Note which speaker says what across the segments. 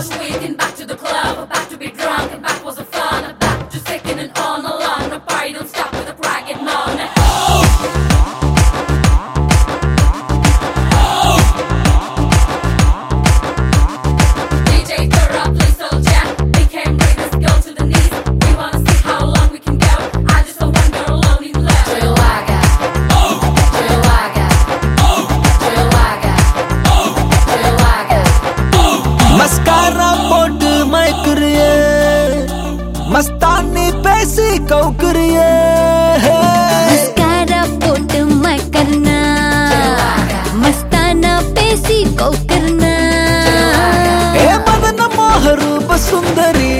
Speaker 1: us.
Speaker 2: शुक्रिया है। उसका रिपोर्ट पेशी को
Speaker 1: सुंदरी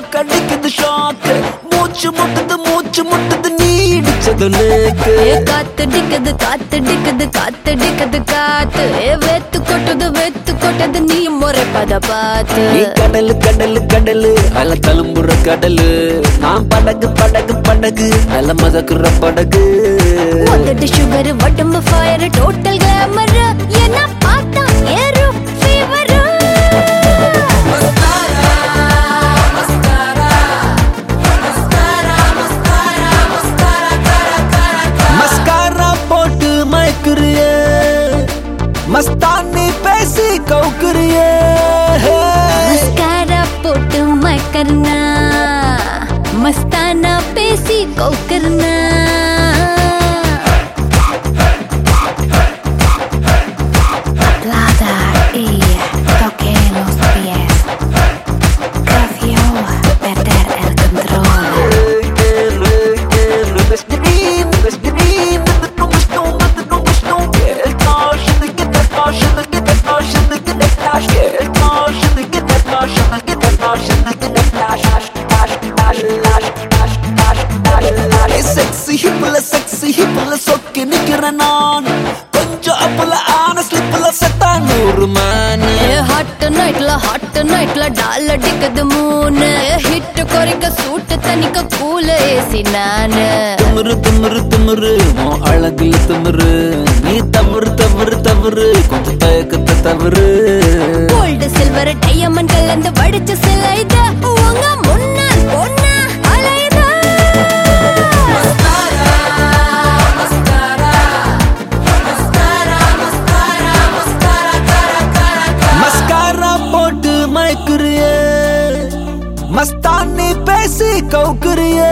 Speaker 3: ஷாக் அடிக்குது ஷாக் மூச்சு முட்டுது மூச்சு முட்டுது நீ இடிச்சது லேக்கு
Speaker 2: ஏ காத்தடிக்குது காத்தடிக்குது காத்தடிக்குது காத்து வெத்து கொட்டுது வெத்து கொட்டது நீ முறைப்பத பார்த்து.
Speaker 3: நீ கடலு கடலு கடலு அல தழும்புற கடலு. நான் படகு படகு படகு அல மதக்குற படகு.
Speaker 2: சுகர் உடம்பு ஃபயர் டோட்டல் கிளாமர் என்ன hasta
Speaker 3: செக்ஸி ஹிப்ல செக்ஸி ஹிப்ல சொக்கி நிக்கிறேன் நான். கொஞ்சம் அப்பல ஆன ஸ்லிப்ல செத்தா நூறு மானு
Speaker 2: ஹாட் நைட்ல ஹாட் நைட்ல டால் அடிக்குது மூணு ஹிட் குறைக்க சூட்டு தனிக்க கூல ஏசி நானு.
Speaker 3: திமிரு திமிரு திமிரு உன் அழகுல திமிரு. நீ தவறு தவறு தவறு கொஞ்சம் தயக்கத்தை தவறு.
Speaker 2: கோல்டு சில்வர் டையமண்ட் கலந்து வடிச்ச சிலைத உங்க முன்னால் பொண்ணா कैसी कौकरिया